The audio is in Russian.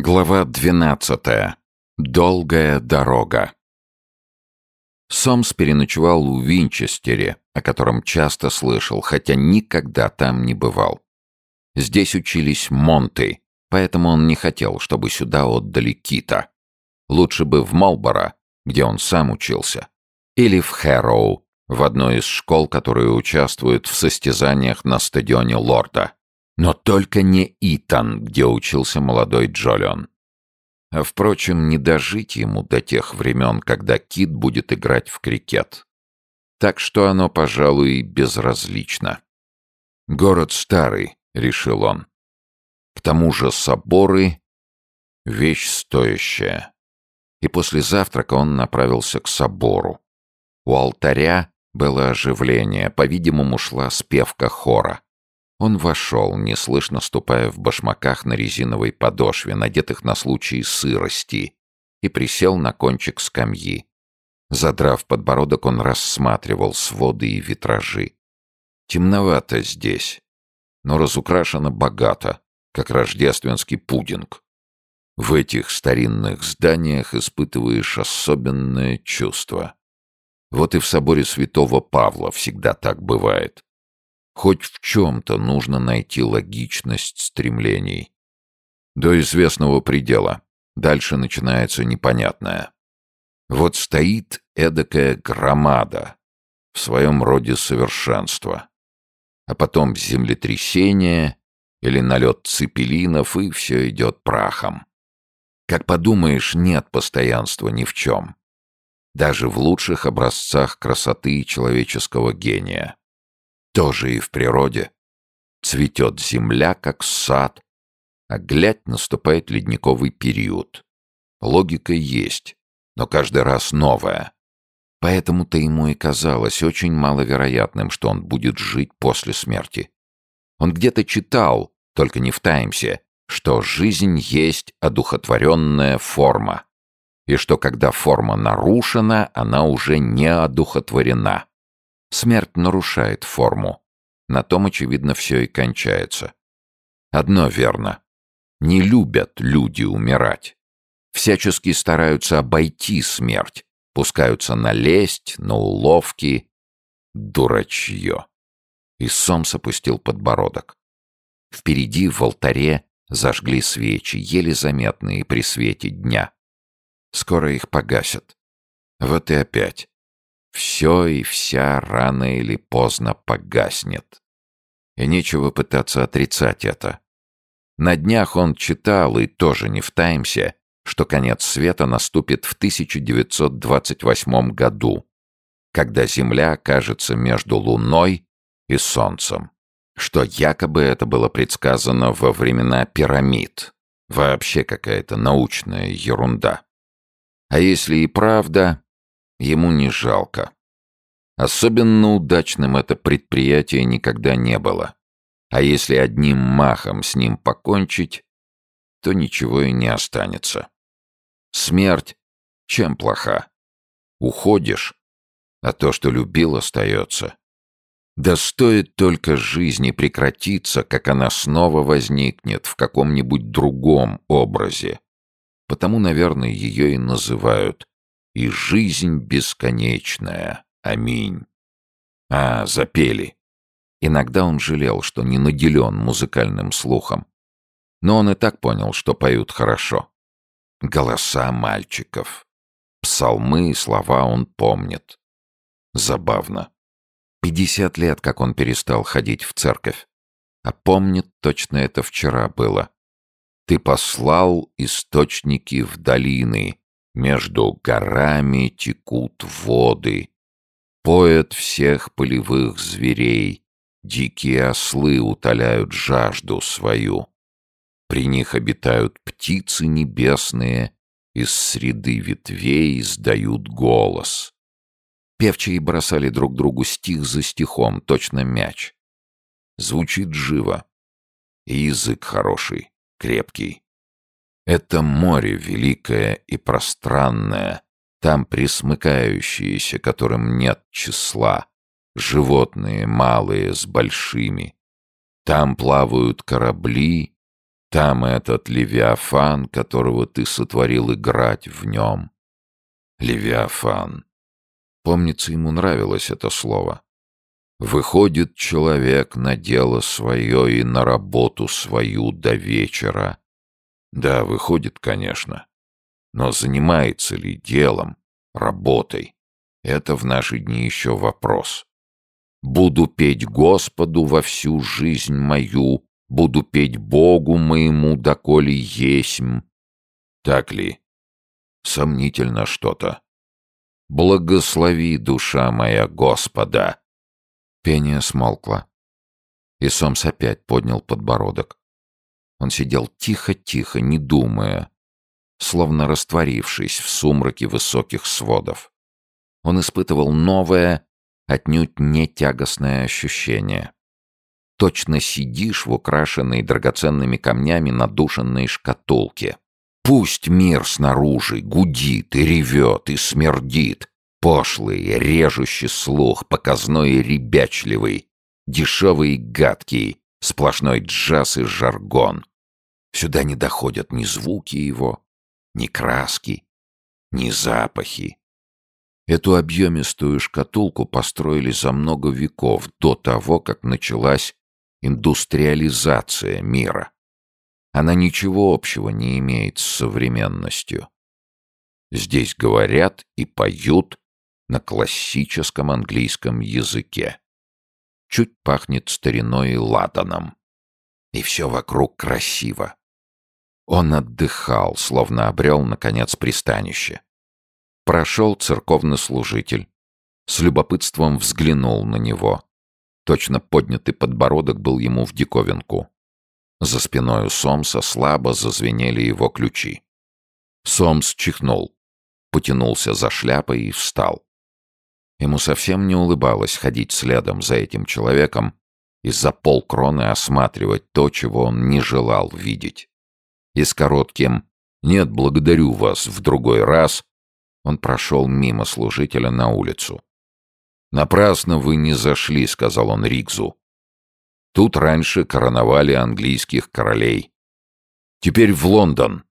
Глава двенадцатая. Долгая дорога. Сомс переночевал в Винчестере, о котором часто слышал, хотя никогда там не бывал. Здесь учились Монты, поэтому он не хотел, чтобы сюда отдали Кита. Лучше бы в Малборо, где он сам учился, или в Хэроу, в одной из школ, которые участвуют в состязаниях на стадионе Лорда. Но только не Итан, где учился молодой Джолион. А, впрочем, не дожить ему до тех времен, когда Кит будет играть в крикет. Так что оно, пожалуй, безразлично. «Город старый», — решил он. «К тому же соборы — вещь стоящая». И после завтрака он направился к собору. У алтаря было оживление, по-видимому, шла спевка хора. Он вошел, неслышно ступая в башмаках на резиновой подошве, надетых на случай сырости, и присел на кончик скамьи. Задрав подбородок, он рассматривал своды и витражи. Темновато здесь, но разукрашено богато, как рождественский пудинг. В этих старинных зданиях испытываешь особенное чувство. Вот и в соборе святого Павла всегда так бывает. Хоть в чем-то нужно найти логичность стремлений. До известного предела. Дальше начинается непонятное. Вот стоит эдакая громада, в своем роде совершенство. А потом землетрясение или налет цепелинов, и все идет прахом. Как подумаешь, нет постоянства ни в чем. Даже в лучших образцах красоты человеческого гения тоже и в природе. Цветет земля, как сад, а глядь, наступает ледниковый период. Логика есть, но каждый раз новая. Поэтому-то ему и казалось очень маловероятным, что он будет жить после смерти. Он где-то читал, только не в Таймсе, что жизнь есть одухотворенная форма, и что когда форма нарушена, она уже не одухотворена. Смерть нарушает форму. На том, очевидно, все и кончается. Одно верно. Не любят люди умирать. Всячески стараются обойти смерть, пускаются на лесть, на уловки. Дурачье. И Сомс опустил подбородок. Впереди в алтаре зажгли свечи, еле заметные при свете дня. Скоро их погасят. Вот и опять все и вся рано или поздно погаснет. И нечего пытаться отрицать это. На днях он читал, и тоже не в Таймсе, что конец света наступит в 1928 году, когда Земля окажется между Луной и Солнцем, что якобы это было предсказано во времена пирамид. Вообще какая-то научная ерунда. А если и правда, ему не жалко. Особенно удачным это предприятие никогда не было. А если одним махом с ним покончить, то ничего и не останется. Смерть чем плоха? Уходишь, а то, что любил, остается. Да стоит только жизни прекратиться, как она снова возникнет в каком-нибудь другом образе. Потому, наверное, ее и называют и жизнь бесконечная. Аминь. А, запели. Иногда он жалел, что не наделен музыкальным слухом. Но он и так понял, что поют хорошо. Голоса мальчиков. Псалмы и слова он помнит. Забавно. Пятьдесят лет, как он перестал ходить в церковь. А помнит, точно это вчера было. Ты послал источники в долины, между горами текут воды. Поят всех полевых зверей, дикие ослы утоляют жажду свою. При них обитают птицы небесные, из среды ветвей издают голос. Певчие бросали друг другу стих за стихом, точно мяч. Звучит живо. И язык хороший, крепкий. Это море великое и пространное, там присмыкающиеся, которым нет числа, животные малые с большими. Там плавают корабли, Там этот Левиафан, которого ты сотворил играть в нем. Левиафан. Помнится, ему нравилось это слово. Выходит человек на дело свое и на работу свою до вечера. Да, выходит, конечно. Но занимается ли делом, работой? Это в наши дни еще вопрос. Буду петь Господу во всю жизнь мою, буду петь Богу моему, доколе есмь. Так ли? Сомнительно что-то. Благослови, душа моя, Господа. Пение смолкло. И Сомс опять поднял подбородок. Он сидел тихо-тихо, не думая, словно растворившись в сумраке высоких сводов. Он испытывал новое, отнюдь не тягостное ощущение. Точно сидишь в украшенной драгоценными камнями надушенной шкатулке. Пусть мир снаружи гудит и ревет и смердит, пошлый, режущий слух, показной и ребячливый, дешевый и гадкий, сплошной джаз и жаргон. Сюда не доходят ни звуки его, ни краски, ни запахи. Эту объемистую шкатулку построили за много веков до того, как началась индустриализация мира. Она ничего общего не имеет с современностью. Здесь говорят и поют на классическом английском языке. Чуть пахнет стариной ладаном. И все вокруг красиво. Он отдыхал, словно обрел, наконец, пристанище. Прошел церковный служитель. С любопытством взглянул на него. Точно поднятый подбородок был ему в диковинку. За спиной у Сомса слабо зазвенели его ключи. Сомс чихнул, потянулся за шляпой и встал. Ему совсем не улыбалось ходить следом за этим человеком и за полкроны осматривать то, чего он не желал видеть и с коротким «Нет, благодарю вас, в другой раз» он прошел мимо служителя на улицу. «Напрасно вы не зашли», — сказал он Ригзу. «Тут раньше короновали английских королей. Теперь в Лондон.